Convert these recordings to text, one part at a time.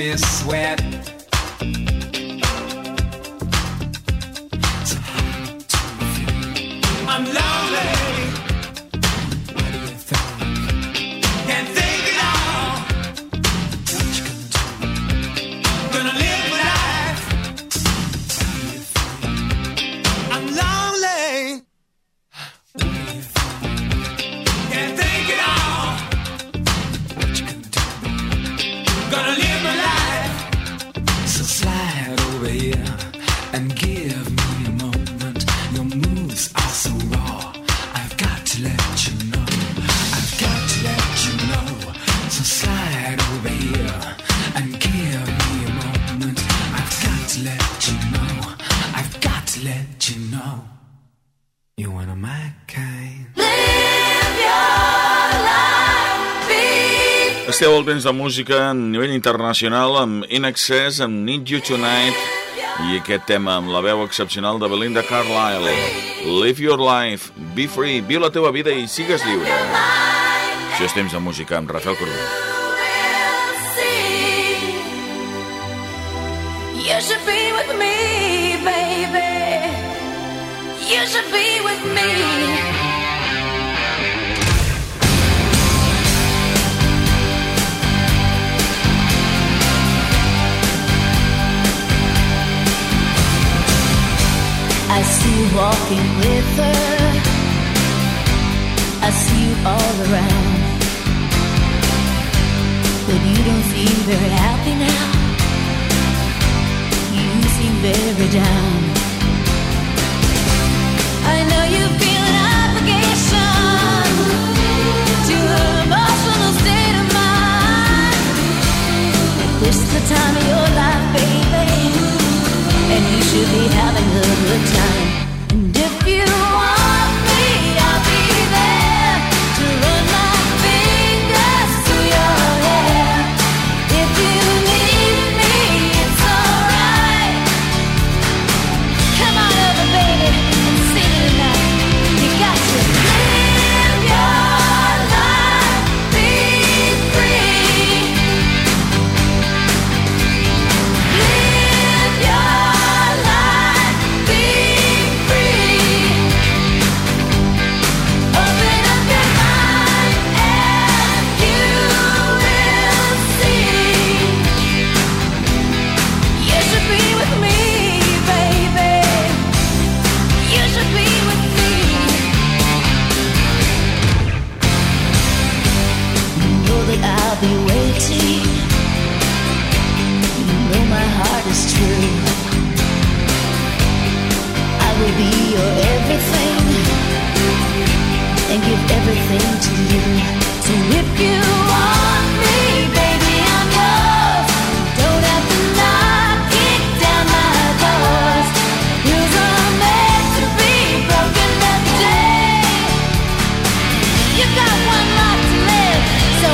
me sweat. Esteu al temps de música a nivell internacional amb In Excess, amb Need You Tonight i aquest tema amb la veu excepcional de Belinda Carlisle. Live your life, be free, viu la teva vida i sigues lliure. Això és temps de música amb Rafael Corbó. You should be with me, baby You should be with me see you walking with her. I see you all around. But you don't seem very happy now. You seem very down. I know you feel an obligation to her emotional state of mind. This is the time of your life, baby, and you should be having a good time you want.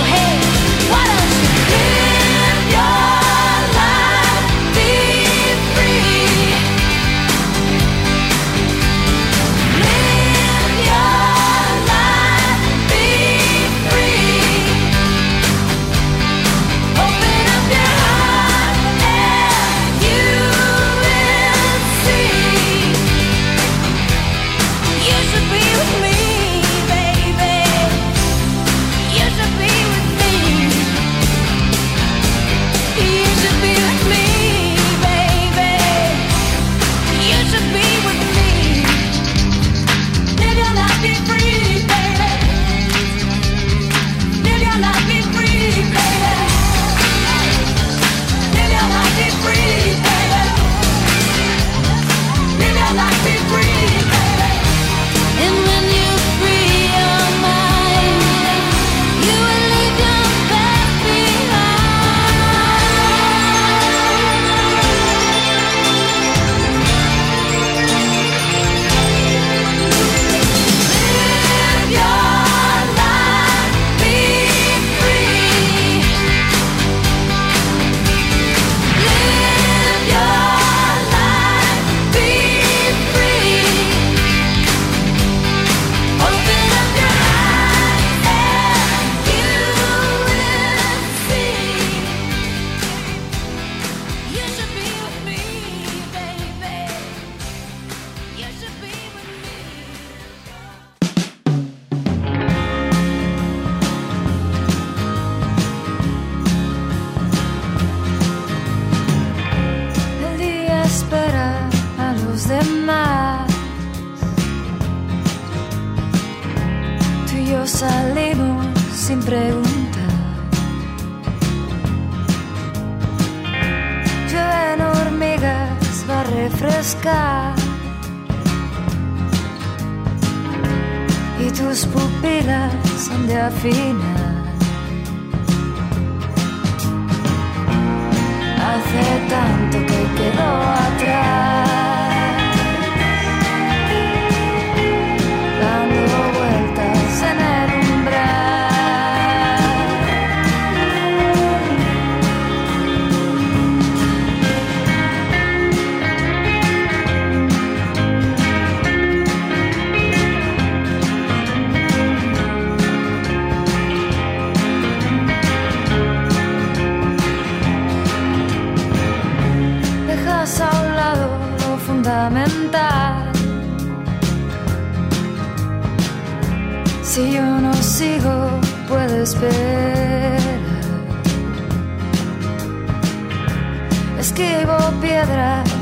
hey, what a esperar a los demás. Tú y yo salimos sin preguntar. Llueve en hormigas, va a refrescar. Y tus pupilas han de afinar. Hace tanto que quedó atrás.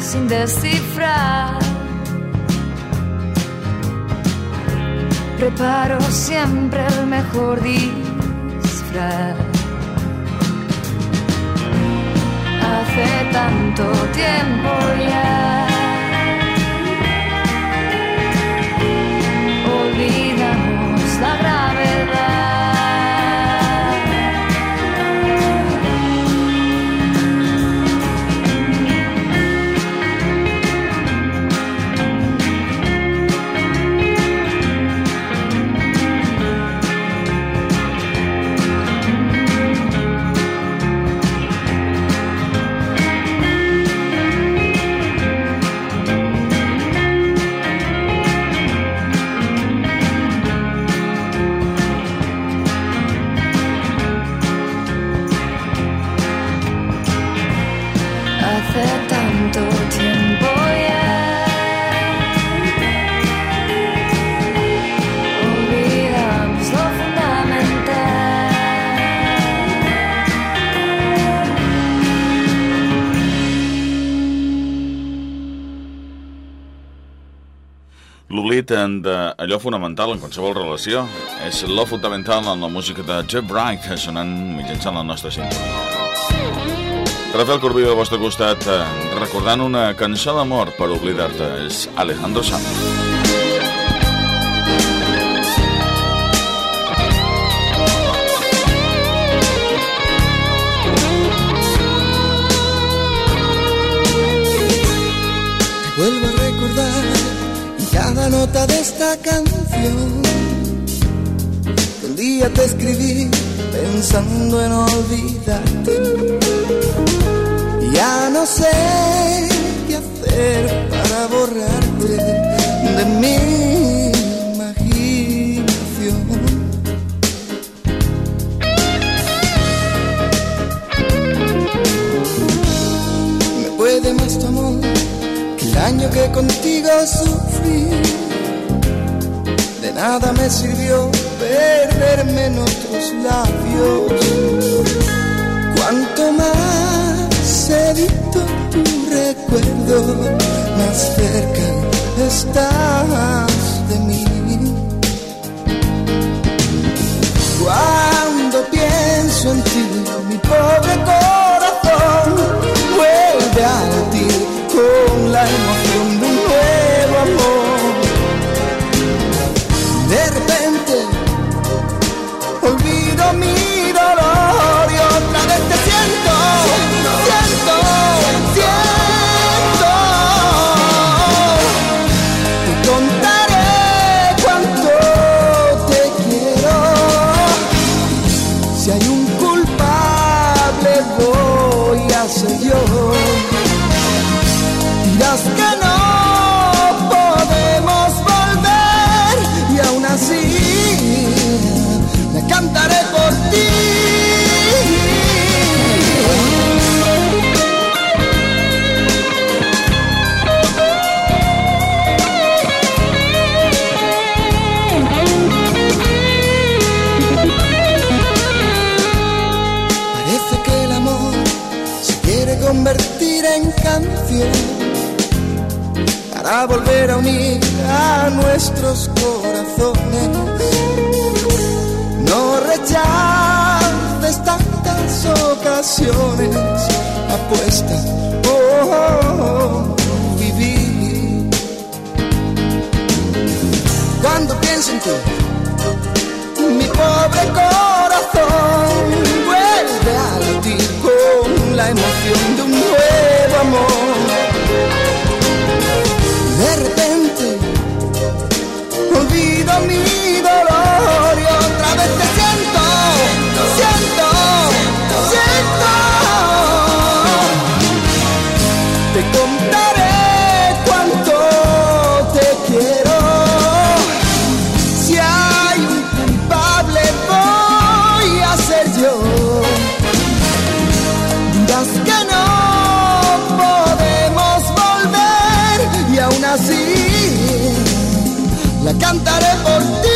Sin descifrar. Preparo siempre el mejor disfraz. Hace tanto tiempo ya. D'allò fonamental en qualsevol relació és lo fundamental en la música de Jeff Bright sonant mitjançant la nostra sintonia. Rafael Corbí al vostre costat eh, recordant una cançó d'amor per oblidar-te és Alejandro Sanz. En de esta canción. Un día te escribí pensando en olvidarte. Ya no sé qué hacer para borrarte de mi imaginación. Me puede más tu amor que el año que contigo sufrí. Nada me sirvió perderme en otros labios. Cuanto más edito tu recuerdo, más cerca estás de mí. Cuando pienso en ti, mi pobre corazón por ti.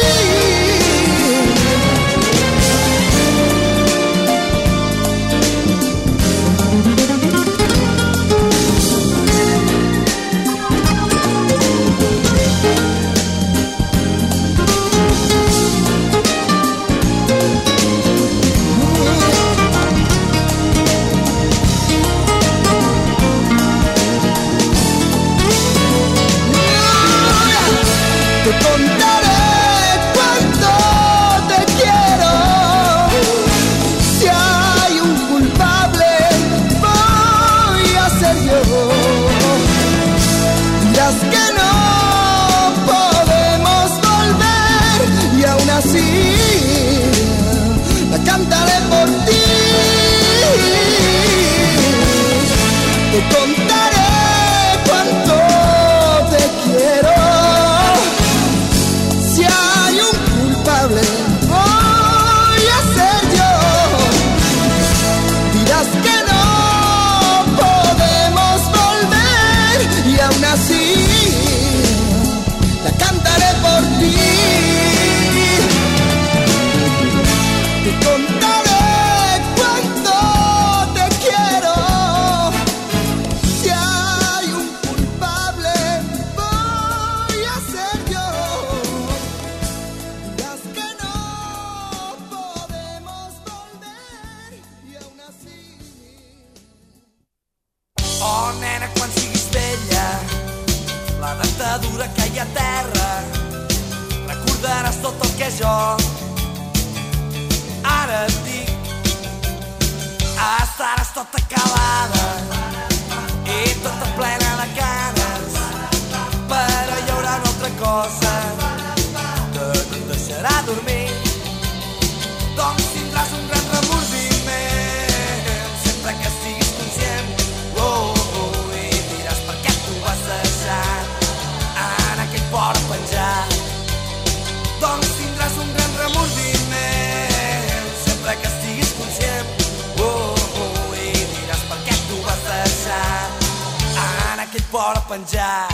vora penjar.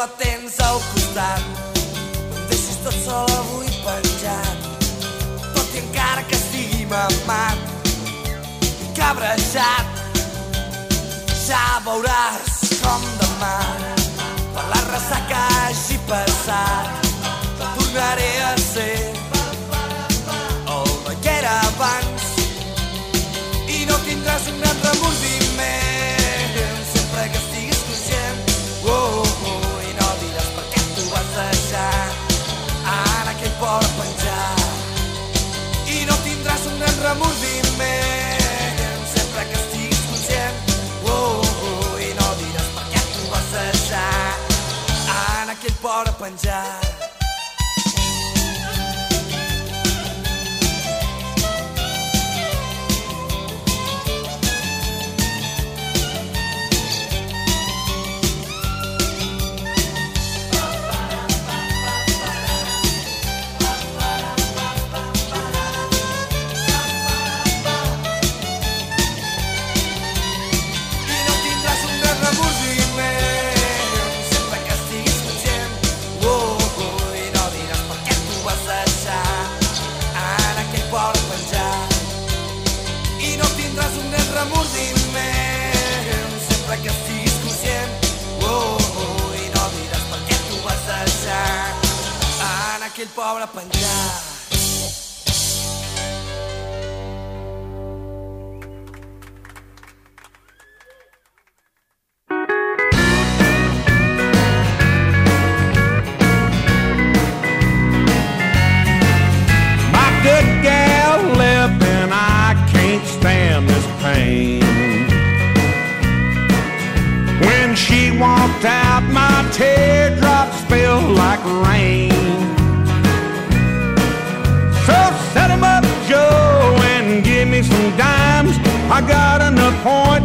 la tens al costat. Em deixis tot sol avui mamat cabrejat ja veuràs com demà per la ressaca hagi passat. 玩家。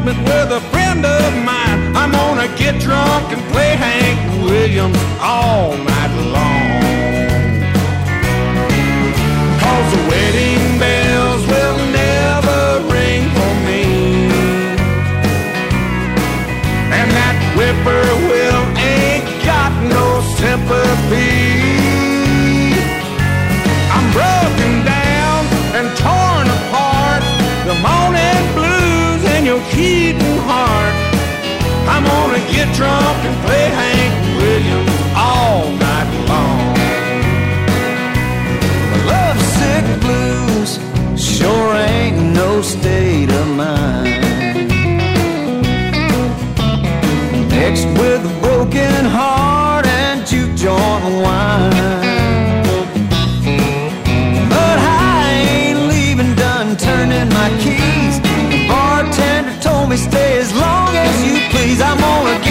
With a friend of mine. I'm gonna get drunk and play Hank Williams all night I'm gonna get drunk and play Hank Williams all night long. Love sick blues sure ain't no state of mind. Mixed with a broken heart and juke joint wine. I'm.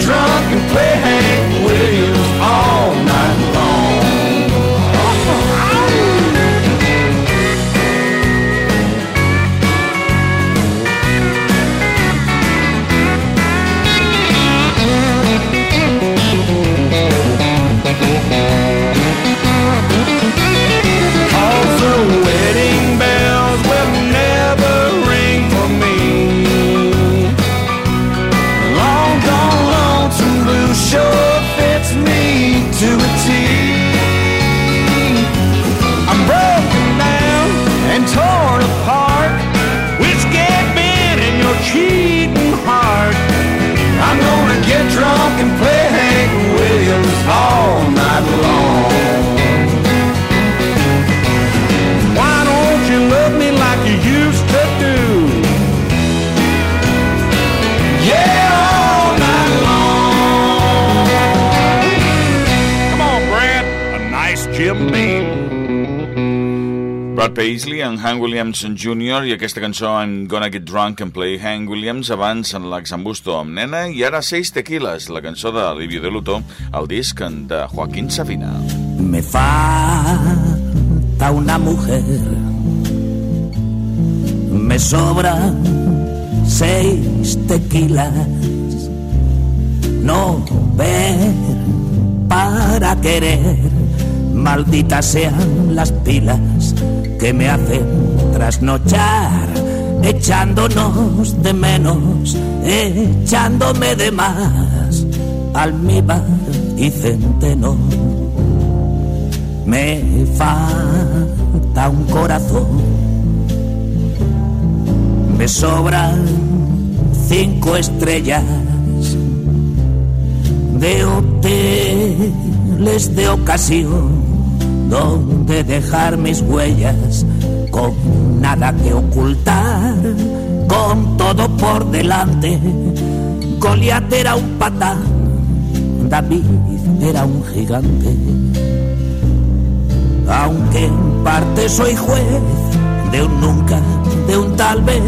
Drunk Hank Williams Jr. i aquesta cançó I'm Gonna Get Drunk and Play Hank Williams abans en l'Axambusto amb nena i ara Seis Tequilas, la cançó de Livio de Luto, el disc de Joaquín Sabina. Me falta una mujer. Me sobran seis tequilas. No ver para querer. Malditas sean las pilas que me hacen trasnochar, echándonos de menos, echándome de más, almíbar y centeno me falta un corazón. Me sobran cinco estrellas de hoteles de ocasión dejar mis huellas con nada que ocultar, con todo por delante. Goliat era un patán, David era un gigante aunque en parte soy juez de un nunca, de un tal vez,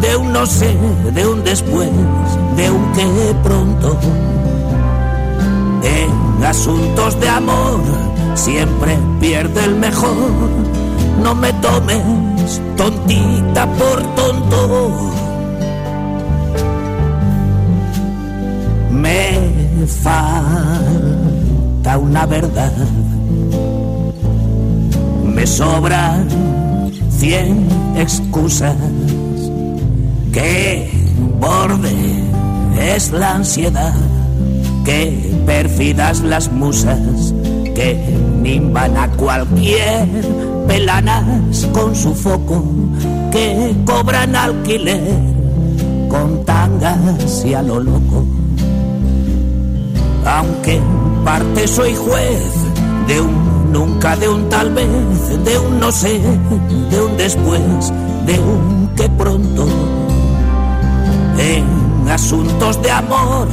de un no sé, de un después, de un que pronto. En asuntos de amor siempre pierde el mejor. No me tomes tontita por tonto. Me falta una verdad. Me sobran cien excusas. Que borde es la ansiedad. Que perfidas las musas que nimban a cualquier pelanas con su foco que cobran alquiler con tangas y a lo loco. Aunque en parte soy juez de un nunca, de un tal vez, de un no sé, de un después, de un que pronto. En asuntos de amor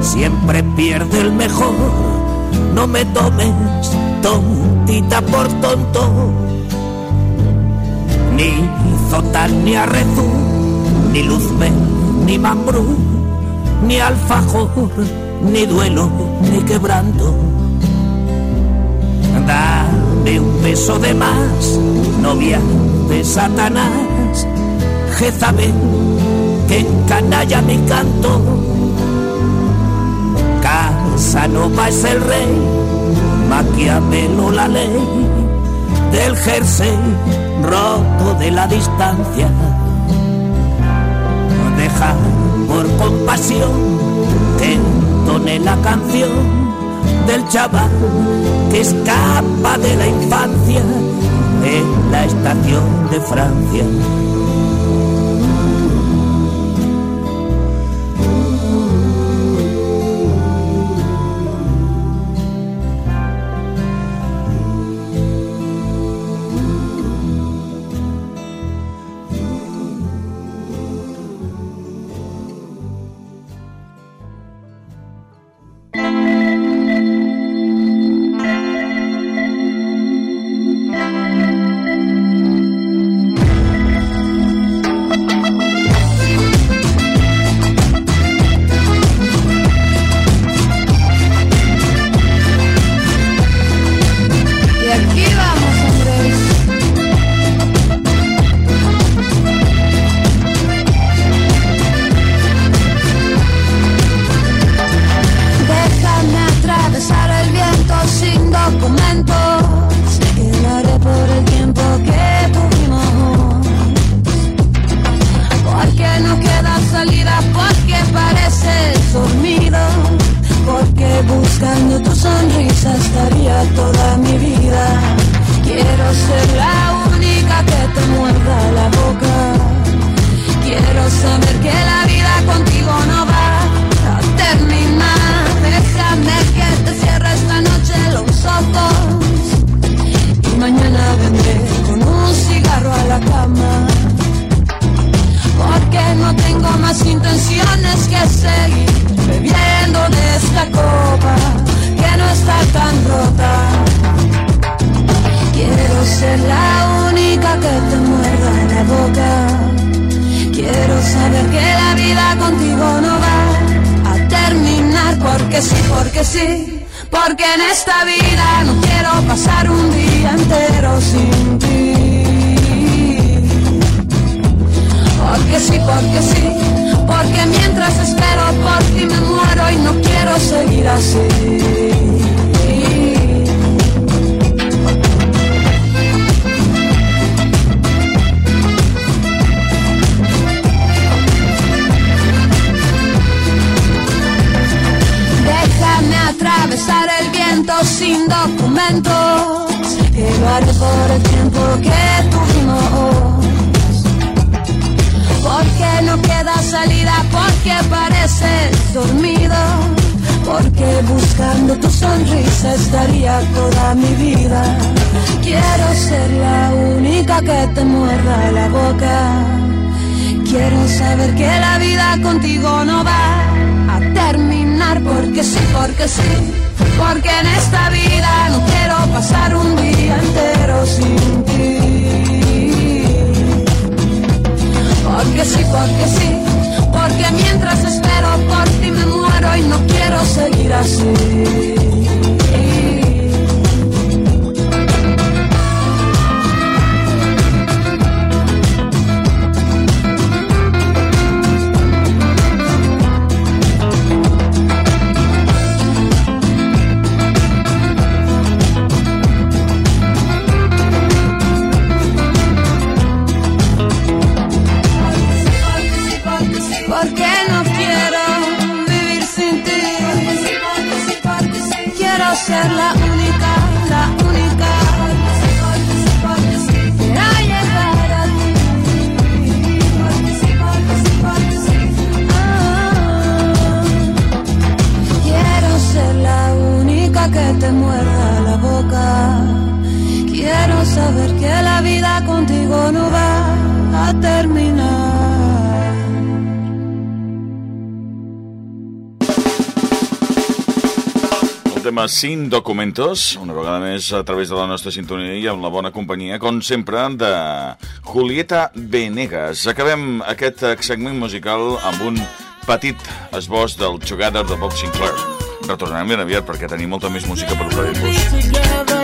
siempre pierde el mejor. No me tomes tontita por tonto, ni zotal ni arrezu, ni luzme, ni mambrú, ni alfajor, ni duelo, ni quebranto. Dame un beso de más, novia de Satanás, Jezabel, que canalla mi canto. Casanova es el rey, Maquiavelo la ley del jersey roto de la distancia. Deja por compasión que entone la canción del chaval que escapa de la infancia en la estación de Francia. Documentos, que lo haré por el tiempo que tuvimos. Porque no queda salida, porque pareces dormido. Porque buscando tu sonrisa estaría toda mi vida. Quiero ser la única que te muerda la boca. Quiero saber que la vida contigo no va a terminar porque sí, porque sí. Porque en esta vida no quiero pasar un día entero sin ti. Porque sí, porque sí, porque mientras espero por ti me muero y no quiero seguir así. 5 documentos, una vegada més a través de la nostra sintonia i amb la bona companyia, com sempre, de Julieta Venegas. Acabem aquest segment musical amb un petit esbós del Together de Bob Sinclair. Retornarem ben aviat perquè tenim molta més música per oferir-vos.